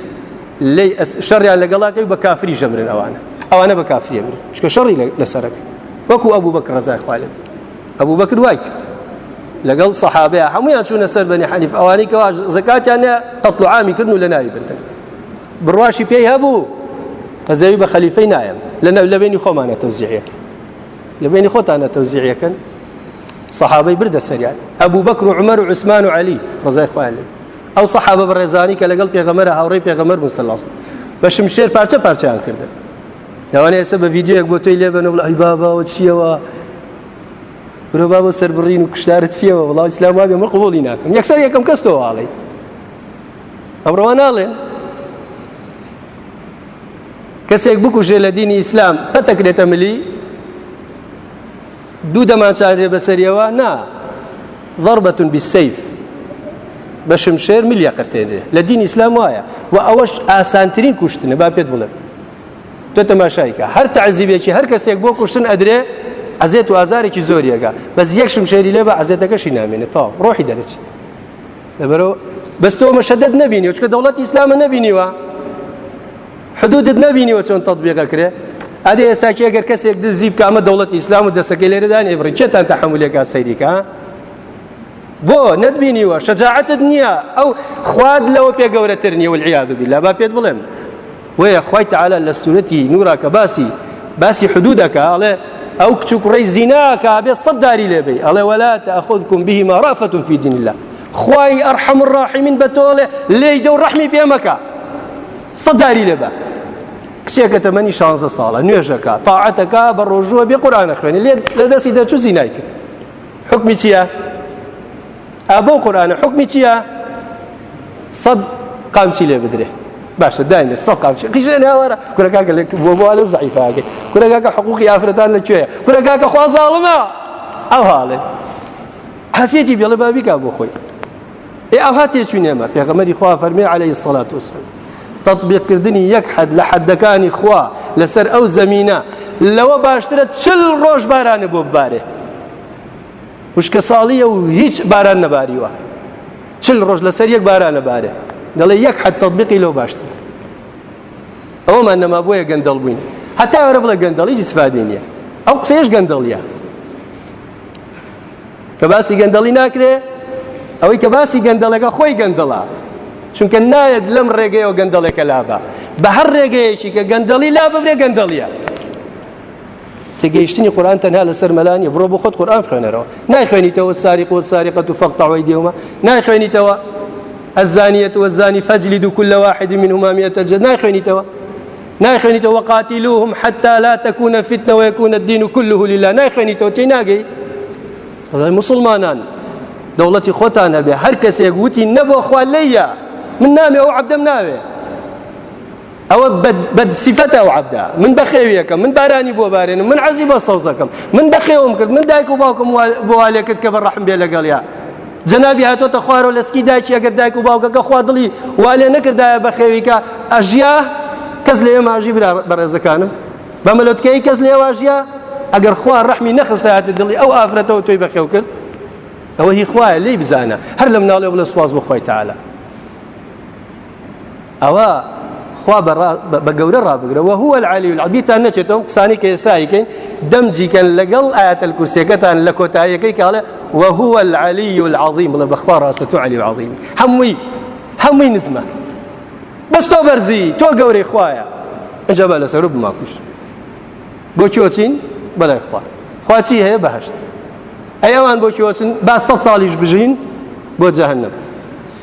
لی شەڕیان لەگەڵاکەی بە کافری ژەمرن ئەوانە ئەوانە بە کافریە برن چکە شەڕی لەسەرەکە وەکو ئەبوو بەکە ڕزای خوالن ئەبوو بەکر وای کرد لەگەڵ سەحابەیە هەمویان چوونە سەر بەنی حەنیف ئەوانەی کەوا زکاتیانە تەطلعامی کردن و لە ناوی بردن بڕواشی پێی هەبوو غەزەوی بە خەلیفەی نایەن لە لە بینی خۆمانە تەوزیعەکە لە بینی خۆتانە تەوزیعەکەن صحابەی بردە سەریان ئەبوو بەکر و عمەر و عوسمان و علی ڕزای خوالێ ئەو صحابە بە ڕێزانی کە لەگەڵ پێغەمەرە هاوڕێی پێغەمەر بوون سەلاس بە شمشێر پارچە پارچیان کردن لەوانە ئێستا بە ڤیددیوەک بۆ تۆی لێبن و بڵ ئەی باباوە چیەوە برۆ بابە سەربڕین و کشتارە چیەوە وڵاو ئیسلام وابێ مە قوڵی ناکەم یەکسەر یەکەم کەس تۆ واڵێ ئەمڕەوە ناڵێن کەسێک بکوژێ لە دینی ئیسلام ئەتەکرێتە ملی دوو دەمانچارێ بەسەریەوە نا ضربەتون بیسەیف بە شمشێر میلیە قرتێنێ لە دین ئیسلام وایە و ئەوەش ئاسانترین کوشتنە با پێت بڵێ تۆ تەماشایکە هەر تعزیبێکی هەر کەسێک بۆ کوشتن ئەدرێ ئەزێت و ئازارێکی زۆریەکە بەس یەک شمشێری لێ بە ئەزێتەکەشی نامێنێت تا ڕۆحی دەرێت لەبەرەوە بەستەوە مەشەدەت نبینی چکە دەوڵەت ئیسلامە نبینیوە حدودت نبینیوە چۆن تەطبیقە کرێ ئەدە ئێستا کێگەر کەسێک دزی بکە ئەمە دەوڵەت ئیسلام و دەسەکەی لێرەدان ئێبڕی چێتان تەحملێکا سەیریکە بۆ نەتبینیوە شەجاعتت نییە ئەو خواد لەوە پێ گەورەتر نیە والعیاد بالله با پێت بڵێم وەیە خوای تعالی لە سورەتی نورا کە باسی باسی حدودەکە ئەڵێ ئەو کچوک ڕێی زیناکە بێ سەدداری لێبێ ئەڵێ وەلا تأخذكم بهما رافة في دين الله خوای ئەرحەم الراحمین بە تۆڵێ لێی دە و ڕەحمی پێمەکە سەداری لێ بە کچێکە تەمەنی شانزە ساڵە نوێژەکە تاعەتەکە بە ڕۆژووە بێ قورانە خوێنی لێ لە دەستی دەچوو زینای کرد حکمی چییە؟ ئابۆ قورانە حکمی چییە؟ سەد قامچی لێ بدرێ باشە داین لە سەد قامچی قیژە ناوەرە کورەکەکە لێ بۆ لە زعیفاگە کورەکەکە حقوقی ئافرەتان لەکوێیە کورەکەکە خوازاڵمە ئەو حاڵێ حەفێتی بێڵە بابیکا بۆ خۆی ئێ ئەو هاتێ چوینێمە پێغەمەری خوا فەرمێ عليهەی سەڵات وسلم تطبیقکردنی یەک حد لە حەدەکانی خوا لەسەر ئەو زمینە لەوە باشترە چل ڕۆژ بارانە بۆ ببارێ وشکە ساڵیە و هیچ باران نەباریوە چل ڕۆژ لەسەر یەک بارانە بارێ دەڵێ یەک حد تطبیقی لەو باشتر ئەومان نەما بۆیە گەندەڵ بووین هەتا ئەورە بڵێ گەندەڵی جسفادی نیە ئەو قسەیەش گەندەڵیە کە باسی گەندەڵی ناکرێ ئەوەی کە باسی گەندەڵەکە خۆی گەندەڵە چونکە نایەت لەم ڕێگەیەوە گەندەڵێکە لابە بە هەر ڕێگەیەکی کە گەندەڵی لا ببرێ گەندەڵیە تێگەیشتنی قورآن تەنها لەسەر مەلانی بڕۆ بۆ خۆت قورآن خوێنەرەوە نایخوێنیتەوە ساری قۆ ساریقەت و فەقتەوەی دیێومە نایخوێنیتەوە ئەزانیەت وەزانی فەجلی و كل واحد منهما مئة جلدة نایخوێنیتەوە نایخوێنیتەوە وقاتیلوهم حتى لا تكون فتنة ويكون الدين كله لله نایخوێنیتەوە تێی ناگەی مسلمانان دەوڵەتی خۆتان هەبێ هەر کەسێک وتی نەبووە خوا لەیە من نامێ ئەو عەبدەم ناوێ ئەوە بەدسیفەتە ئەو عەبدا من بەخێویەکەم من بارانی بۆ بارێنم من عەزی بە سەوزەکەم من بەخێوم کرد من دایک و باوکم بۆوالێ کرد کە بە ڕەحم بێ لەگەڵیا جەنابی هاتۆتە خوارۆ لەسکی دایکی ئەگەر دایک و باوکەکە خوا دڵی والێ نەکردایە بەخێویکە ئەژیا کەس لێ ماژی برا بەڕێزەکانم بە مەلۆتکەی کەس لێ واژیا ئەگەر خوا ڕەحمی نەخستایاتە دڵی ئەو ئافرەتەوە تۆی بەخێو کرد ئەوە هی خوایە لی بزانە هەر لە مناڵێ بڵێ سواز بخۆی تاالە ئەوە خوا بە گەورە ڕابگرەوە هو العالی العبیتان نەچێت ئەم قسانی کە ئێستا یکەین دەمجیکەن لەگەڵ ئاەتە کورسەکەتان لە کۆتاییەکەی کاڵێ وهو العالی العظیم بڵە بەخوا ڕاستە تو علی العظیم هەمووی هەمووی نزمە بەس تۆ بەرزی تۆ گەورەی خوایە ئەجا بە لەسەر بماکوش بۆ کیۆچین بەلای خوا خواچی هەیە بەهشت ئەی ئەوان بۆ کیۆچن با سە ساڵیش بژین بۆ جەهنم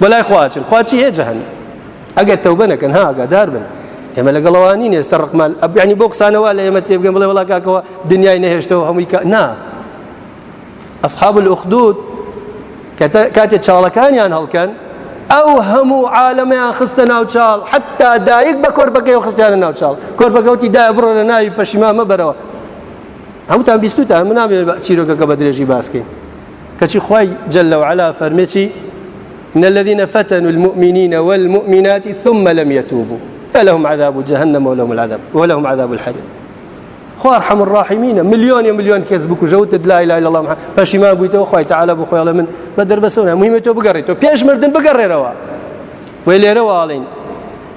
بەلای خواچن خواچی هەیە جەهنم ئەگەر تەوبە نەکەن ها ئاگادار بن ئێمە لەگەڵەوانی ئێستا ڕقمان ئەبیانی بۆ قسانەوە لە ئێمە تێ بگەم بڵێ وڵاکەوە دنیای نەهێشتەوە هەمووی کە نا ئەسحاب الأخدود کاتێک چاڵەکانیان هەڵکەن ئەو هەموو عالەمیان خستە ناوچال حتا دایک بە کۆربەکەی و خستیانە ناوچال کۆربەکەوتی دای بڕۆ لە ناوی پەشیمامە بەرەوە هەمووتان بیستوتان من نامێت چیرۆکەکە بە درێژی باسکەین کەچی خی جل لەوعلا فەرمێکی إن الذين فتنوا المؤمنين والمؤمنات ثم لم يتوبوا فلهم عذاب جهنم ولهم العذاب ولهم عذاب الحريق خوارحم الراحمين مليون يا مليون كيس بكو جوت لا اله الا الله محمد باش ما بويته وخوي تعالى بخوي الله من بدر بسونا مهمه تو بقري تو بيش مردن بقري روا ويلي روالين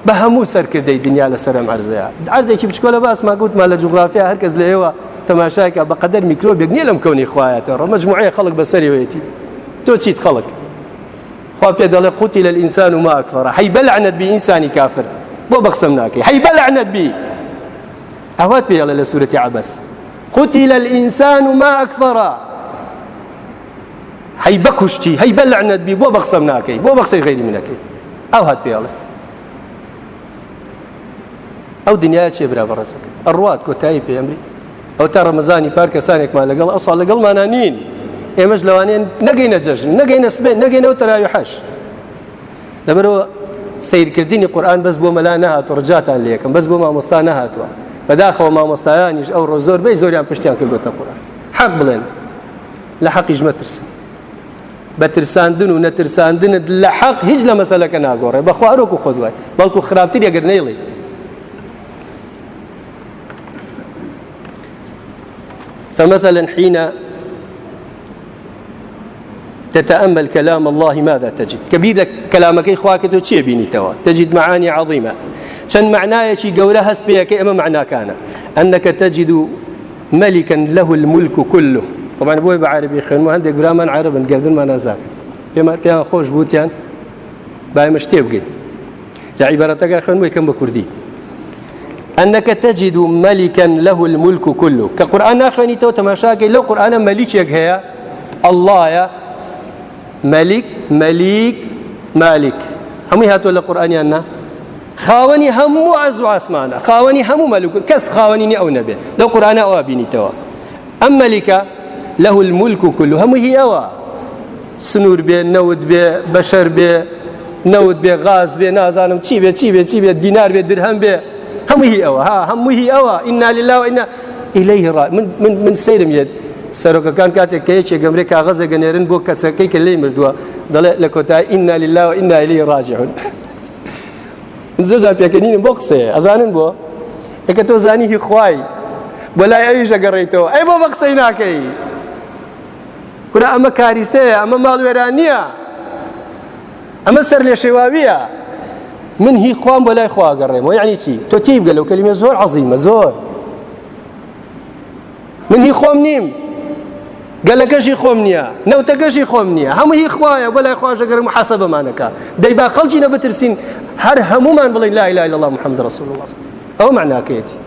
بهمو سر كردي دنيا لسرم عرزيا عرزي كي بتشكولا باس ما قلت مال الجغرافيا هركز لهوا تماشاك بقدر ميكروب يقني لهم كوني خوايا ترى مجموعيه خلق بسري ويتي تو تشيت خلق خوا پێ دەڵێ قوتی لە ئینسان و ماکفڕە حەی بەلعنت بی ئینسانی کافر بۆ بەقسم ناکەی حەی بەلعنت بی ئەوات پێڵێ لە سوورەتی عبەس قوتی لە ئینسان و ماکفڕە هەی بەکوشتی هەی بەلعنت بی بۆ بەقسم ناکەی بۆ بەقسەی غێری منەکەی ئەو هات پێڵێ ئەو دنیا چێ برا بەڕزەکە ئەڕوات کۆتایی پێمری ئەو تا ڕەمەزانی پار کەسانێکمان لەگەڵ ئەو ساڵ لەگەڵمانە نین ئێمەش لەوانێن نەگەینە جەژن نەگەینە سبێن نەگەینەوە تەراوی حەش لەبەرەوە سیرکردنی قورآن بەس بۆ مەلا نەهاتوە ڕجاتان لەکەم بەس بۆ مامۆستا نەهاتوە بەداخەوە مامۆستایانیش ئەو ڕۆ زۆربەی زۆریان پشتیان کردوتە قورآن حەق بڵێن لە حەقیش مەترسن بەترساندن و نەترساندنت لە حەق هیچ لە مەسەلەکە ناگۆڕێ بە خوارۆک و خۆدوای بەڵکو خراپتر یەگەر نەیڵێ فمثلا حين تتأمل كلام الله ماذا تجد كبير كلامك إخواك تشي بيني توا تجد معاني عظيمة شن معناه شي قوله هس بيك إما معناه كان أنك تجد ملكا له الملك كله طبعا بوي بعربي خير مو عندك بلا من عرب قبل ما نزال بما بيان خوش بوتيان باي مشتي بقيت يا عبارتك خير مو كم بكردي أنك تجد ملكا له الملك كله كقرآن أخواني تو تماشاك لو قرآن مليك هي الله يا مەلیک مەلیک مالیک هەمووی هاتووە لە قورآانیان نا خاوەنی هەموو ئاز و ئاسمانە خاوەنی هەموو مەلوکن کەس خاوەنینی ئەو نەبێ لە قورآانە ئەوە بینیتەوە ئەم مەلیکە لەه الملك كله هەموو هی ئەوە سنوور بێ نەوت بێ بەشەر بێ نەوت بێ غاز بێ نازانم چی بێ چی بێ چی بێ دینار بێ درهەم بێ هەمووی ئەوە ها هەمووی ئەوە ئیننا لله وئنا إليه راجعون من من من سيرم يد سەرۆکەکان کاتێک کەیەکێک گەمرێک کاغەزە گەنێرن بۆ کەسەکەی کە لێ مردووە دەڵێ لە کۆتایی ئیننا للا و ئیننا لی ڕاجعون زۆر جا پێکەنینم بۆ قسەیە ئەزانن بۆ ئەکە تۆ زانی هی خوای بەلای ئەوی ژەگەڕێیتەوە ئەی بۆ بە قسەی ناکەی خورا ئەمە کاریسەیە ئەمە ماڵوێران نییە ئەمە سەر لێ شێواویە من هی خوام بەلای خواگەڕێمەوە یعنی چی تۆ تێی بگەلەوە کەلیمە زۆر عەزیمە زۆر من هی خۆم نیم گەلەکەشی خۆم نییە نەوتەکەشی خۆم نییە هەموو هی خوایە بەلای خواژەگەرم حەسە بەمانەکە دەی با خەڵکی نەبترسین هەر هەمومان بڵین لا إله إلا الله محمد رسول الله ئەو معناکەیەتی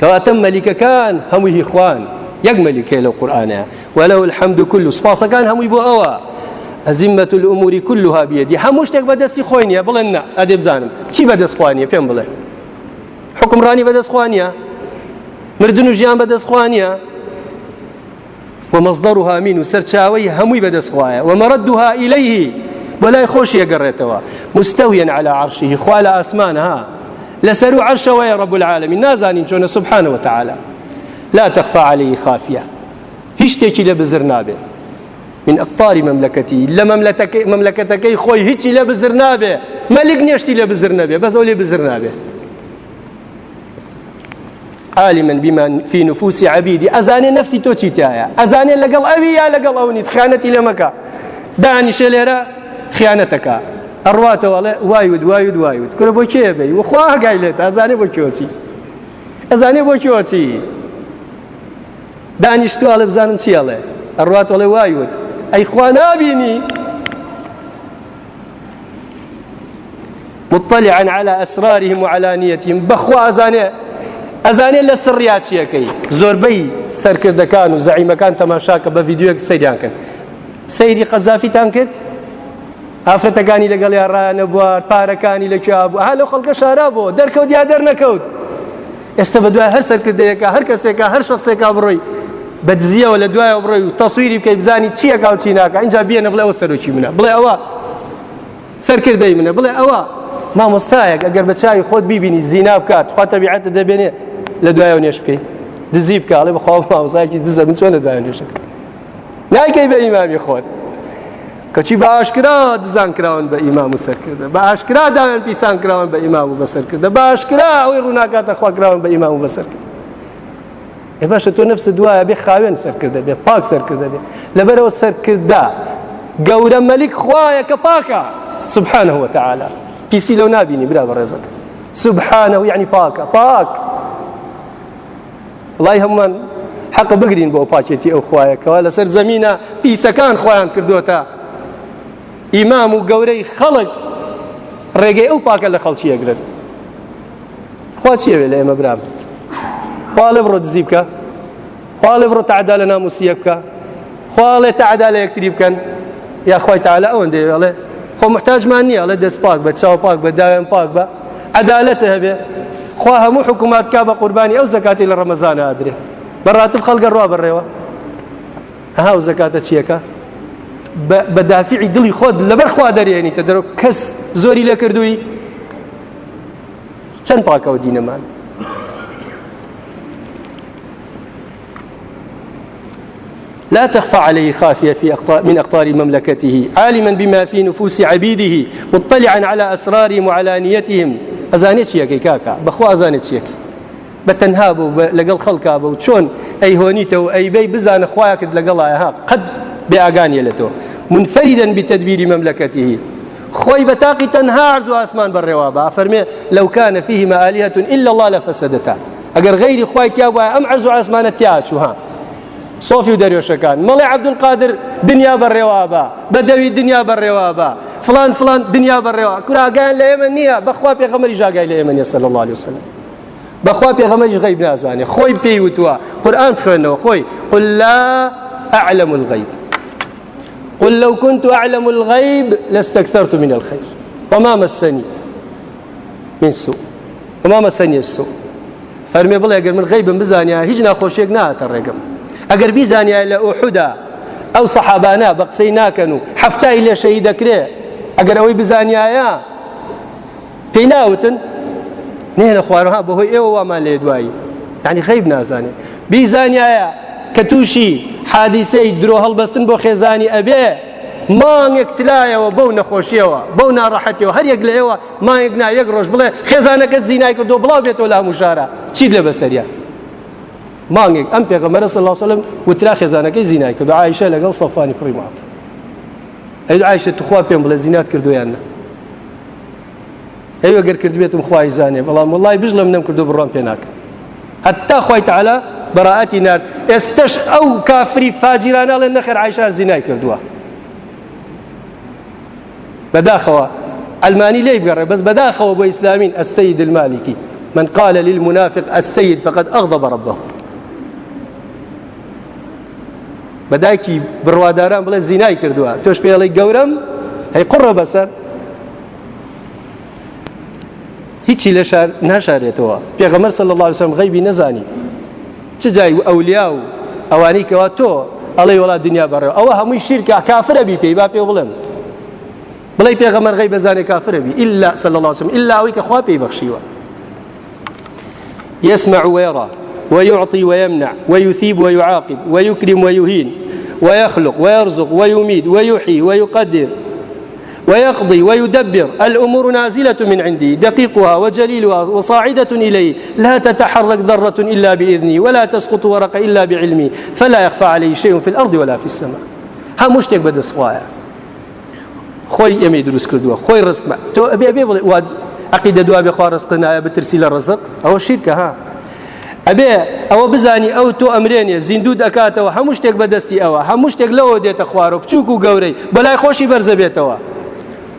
کەواتە مەلیکەکان هەموو هی خوان یەک مەلیکێ لەو قورآانەیە وەلەو الحەمد كل سوپاسەکان هەمووی بۆ ئەوە ئەزیمەت الأموری كلها بيدي هەموو شتێک بەدەستی خۆی نیە بڵێن نە ئەدێ بزانم چی بەدەست خوانیە پێم بڵێ حکمڕانی بەدەست خوانیە مردن و ژیان بەدەستخوانیە ومەزدەڕها مین و سەرچاوی هەمووی بەدەستخوایە ومەڕدها ئیلەیهی بەلای خۆشی ئەگەڕێتەوە مستەویان على عرشیه خوا لە ئاسمانها لەسەر و عەرشەوەی ڕب العالمین نازانین چۆنە سبحانه وتعالى لا تخفى عليه خافية هیچ شتێکی لە بزر نابێت من ئەقتاری مەملەکەتی لە مەملەکەتەکەی خۆی هیچی لە بزر نابێ مەلک نیشتی لە بزر نەبێ بەس ئەو لێ بزر نابێت عالما بما في نفوس عبيدي أزاني نفسي تو تشيتايا أزاني لقل أبي يا لقل أونيت خيانتي لمكا داني شليرا خيانتك أرواته والله وايد وايد وايد كل بو كي بي وخواه قايلت أزاني بو كيوتي أزاني بو كيوتي داني شتو على بزانم شي الله أرواته والله وايد أي خوانا بيني مطلعا على أسرارهم وعلانيتهم بخوا أزاني ئەزانێت لە سڕیا چیەکەی زۆربەی سەرکردەکان و زعیمەکان تەماشاکە بە یددیوەک سەیریانکرد سەیری قەزافیتان کرد ئافرەتەکانی لەگەڵ یاڕایانە بوار پارەکانی لەکوێ بوو ها لە خەڵکە شارا بۆ دەرکەوت یا دەرنەکەوت ئێستا بە دوای هەر سەرکردەیەەکە هەر کەسێکە هەر شخصێکا بڕۆی بە دزیەوە لە دوایەوە بڕۆی و تەسووری بکەی بزانی چیەکا و چی ناکە اینجا بێنە بڵێ ئەوە سەرۆکی منە بڵێ ئەوە سەرکردەی منە بڵێ ئەوە مامۆستایەک ئەگەر بە چاوی خۆت بیبینی زینا بکات خوا تەبیعەتە دەبێنێ لە دوایە نێش بکەیت دزی بکڵێ بەخوا مامزایکی دزە من چۆن لە دوایە نوێشەکە نایکەی بە ئیمامی خۆت کەچی بە ئاشکرا دزان کراون بە ئیمام و سەرکردە بە ئاشکرا داوێن پیسان کراون بە ئیمام و بەسەرکردە بە ئاشکرا ئەوی ڕووناکاتە خواکراون بە ئیمام و بەسەرکرد ێ باشە تۆ نفس دوایە بێ خاوێن سەرکردە بێ پاک سەرکردە بێ لەبەرەوە سەرکردا گەورە مەلیک خوایە کە پاکە سبحانەوە تەعاالە پیسی لەو نبینی برا بە ڕێزەکە سبحانەوە یعنی پاکە پاک بڵای هەمومان حەقە بگرین بۆ پاچێتی ئەو خوایەکەوە لەسەر زمینە پیسەکان خۆیان کردوتە ئیمام و گەورەی خەڵک ڕێگەی ئەو پاکە لە خەڵکی ئەگرێت خوا چیەوێ لە ئێمە برام خوا لە بڕۆ دزی بکە خوا لە بڕۆ تعدا لە ناموسیە بکە خواڵێ تعدا لە یەکتری بکەن یا خۆی تعالا ئەوەن دەوێڵێ خۆ محتاجمان نییە لە دەست پاک بە چاو پاک بە داوێن پاک بە عدالەتە هەبێ خوا هەموو حکوومەت کا بە قوربانی ئەو زکاتی لە ڕەمەزانە ئادرێ بەڕاتب خەڵگە ڕوا بڕێوە هەها و زکاتە چیەکە بەدافعی دڵی خۆت لەبەر خوا دەرێنیتە دەرەوە کەس زۆری لە کردووی چەند پاکەوە دینەمان لا تخفى عليه خافية في أقطار من أقطار مملكته عالما بما في نفوس عبيده مطلعا على أسرارهم وعلانيتهم ئەزانێت چیەکەی کاکە بەخوا ئازانێت چیەکی بە تەنها بوو لەگەڵ خەڵکا بوو چۆن ئەی هۆنیتەوە ئەی بەی بزانە خویاکرد لەگەڵایها قەت بێئگانیە لێتەوە منفەریدەن بتەدبیری مەملەکەتیهی خۆی بە تاقی تەنها عرض و ئاسمان بەڕێوا بە فەرمێ لەو کانە فیه مەعالیەتون إلا الله لەفەسەدەتا ئەگەر غەیری خوای تیا وایە ئەم عرض و ئاسمانە تیاچوها سۆفی و دەریێشەکان مەڵی عەبدولقادر دنیا بەڕێوا بە بەدەوی دنیا بەڕێوا بە فلان فلان دنیا بەڕێوە کوراگیان لە ئێمە نییە بەخوا پێغەمەری ژاگای لە ئێمە نیە سەر الله عليه وسلم بەخوا پێغەمەریش غیب نازانێ خۆی پێی وتووە قورآن خوێنەوە خۆی قل لا أعلم الغيب قل لو كنت أعلم الغيب لاستكثرت من الخير وما مسني من سوء وما مسني السوء فەرمێ بڵێ ئەگەر من غیبم بزانیا هیچ ناخۆشیێک ناتە ڕێگەم ئەگەر بیزانیا لە ئوحدا ئەو سەحابانە بە قسەی ناکەن و هەفتای لە شەهی دەکرێت ئەگەر ئەوەی بزانایە پێی ناوتن نێنە خوارها بەهۆی ئێوە وامان لێ دوایی ینی خەیب نازانێت بیزانایە کە تووشی حادیسەی درۆ هەڵبەستن بۆ خێزانی ئەبێ مانگێک تلایەوە بەو نەخۆشیەوە بەو ناڕەحەتەوە هەر یەک لە ئێوە مانگێک نا یەک ڕۆژ بڵێ خێزانەکە زینای کردو بڵاو بێتەوە لە هەمووشارە چیت لە بەسەریە مانگێک ئەم پێغەمەرە سەلاسەلم وترا خێزانەکەی زینای کردو عیشە لەگەڵ سەفانی پڕیماتە ئەید عیشە توخوا پێم بڵێ زینات کردویان نە ئەیوەگەر کردوێتم خخوای زانێ بەڵام وڵی بژ لەم نم کردو بڕام پێ ناکەم هەتا خی تعالا بەڕەتی نار ئێستش ئەو کافری فاجیرانەڵێن نەخێر عیشار زینای کردووە بەداخەوە ئەلمانی لی بگەڕێ بەس بەداخەوە بۆ ئیسلامین ئەسەید المالکی من قال للمنافق السيد فقد أغضب ربه بەدایکی بڕواداران بڵێ زینای کردووە تۆش پێڵی گەورم هەی قڕە بەسەر هیچی لە شار ناشارێتەوە پێغەمەر سەل الله وسلم غەیبی نەزانی چ جای ئەولیا و ئەوانی کەوا تۆ ئەڵێ وڵا دنیا بەڕێ ئەوە هەمووی شیرکە کافرە بی پێی با پێ بڵێم بڵی پێغەمەر غەی بەزانێ کافرە بی إلا سەل الله وسلم إلا ئەوەی کە خوا پێی بەخشیوە يسمع ويرى ويعطي ويمنع ويثيب ويعاقب ويكرم ويهين ويخلق ويرزق ويميد ويحيي ويقدر ويقضي ويدبر الأمور نازلة من عندي دقيقها وجليلها وصاعدة إليه لا تتحرك ذرة إلا بإذني ولا تسقط ورقة إلا بعلمي فلا يخفى عليه شيء في الأرض ولا في السماء هم مشتك بدأ سقايا خۆی ئەمەی دروست کردووە خۆی ڕستمە تۆ ئەبێ بێ بڵێ عقیدە دوابێ خوا ڕستنایە بترسی لە ڕزق ئەوە شیرکە ها ئەبێ ئەوە بزانی ئەو تۆ ئەمرێنێ زیندوو دەکاتەوە هەموو شتێک بەدەستی ئەوە هەموو شتێک لەوە دێتە خوارۆ بچووک و گەورەی بەلای خۆشی بەرزە بێتەوە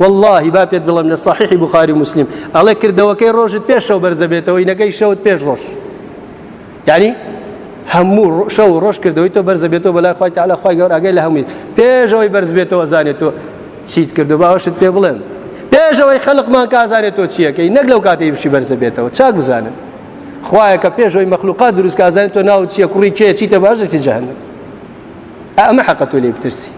والله با پێت بڵم لە صحیحی بخاری مسلیم ئەڵێ کردەوەکەی ڕۆژت پێشەو بەرزە بێتەوە ینەکەی شەوت پێش ڕۆژ یعنی هەموو شەو ڕۆژ کردەوەی تۆ بەرزە بێتەوە بەلای خخوای تاالە خخوای گەور ئەگەی لە هەمووی پێشەوەی بەرز بێتەوە زانێت تۆ چیت کردو باوەشت پێ بڵێن پێشەوەی خەلقمان کازانێت تۆ چیەکەی نەک لەو کاتەی بشی بەرزە بێتەوە چاک بزانن خوایە کە پێشەوەی مەخلوقات دروست کازانێت تۆ ناو چیە کوڕی کێ چیتە باشە چ جاهنم ئەمە حەقە تۆ لێ بترسی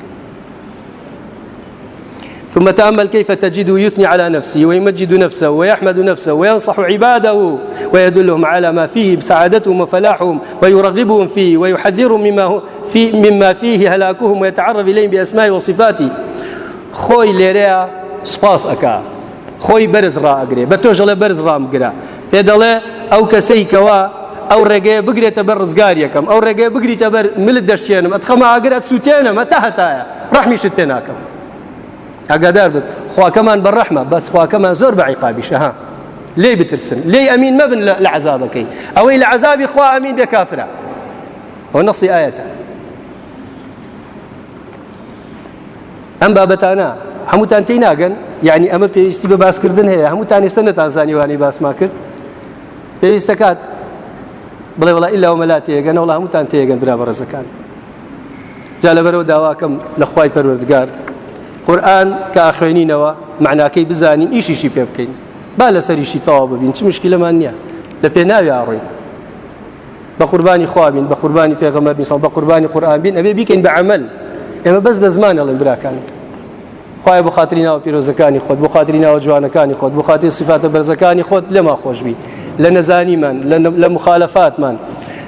ثم تأمل كيف تجد يثني على نفسه ويمجد نفسه ويحمد نفسه وينصح عباده ويدلهم على ما فيه سعادتهم وفلاحهم ويرغبهم فيه ويحذرهم مما, في مما فيه هلاكهم ويتعرف إليهم بأسمائه وصفاته خۆی لێرەیە سپاس ئەکا خۆی بەرز ڕاگرێ بە تۆژەڵە بەرز ڕامگرە پێ دەڵێ ئەو کەسەی کەوا ئەو ڕێگەیە بگرێتە بەر ڕزگاریەکەم ئەو ڕێگەیە بگریتە بەر ملت دەشتێنم ئەتخەمە ئاگرات سووتێنەمە تا هەتایە ڕحمیشت تێ ناکەم ئەگادار بن خواکەمان بەڕەحمە بەس خواکەمان زۆر بەعیقابیشە ها لێ بترسن لێ ئەمین مەبن لە عذابەکەی ئەوەی لە عذابی خوا ئەمین بێ کافرە بۆ نەسی ئاەتە ئەم بابەتانە هەمووتان تێی ناگەن یعنی ئەمە پێویستی بە باسکردن هەیە هەمووتان ئێستا نەتان زانیوانی باسما کرد پێویستەکات بڵێ وڵا ئیلا مەلا تێگەن وڵا هەمووتان تێگەن برا بەڕێزەکان جا لەبەرەوە داواکەم لە خخوای پەروەردگار قورآن کە ئاخوێنینەوە معناکەی بزانین ئیشیشی پێ بکەین با لەسەریشی تەوا ببین چ مشکلەمان نییە لە پێناوی ئاڕوین بە قوربانی خوابین بە قوربانی پێغەمەر میسان بە قوربانی قورآن بین ئەبێ بکەین بە عمل ئێمە بەس بە زمان ئەڵێن براکان خخوای بۆ خاتری ناوە پیرۆزەکانی خۆت بۆ خاتری ناوە جوانەکانی خۆت بۆ خاتی سفاتە بەرزەکانی خۆت لێما خۆشببی لە نەزانیمان لە مخالەفاتمان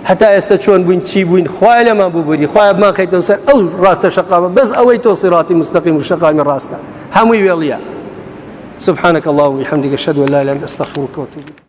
هەتا ئێستا چۆن بووین چی بووین خوای لەمان ببووری خوای بماکەیتەوە سەر ئەو ڕاستە شقامە بەس ئەوەی تۆ سیڕاتی مستەقیم و شقامی ڕاستە هەمووی وێڵیە سبحانك الله وبحمدك اشهد ان لا اله الا انت استغفرك واتوب اليك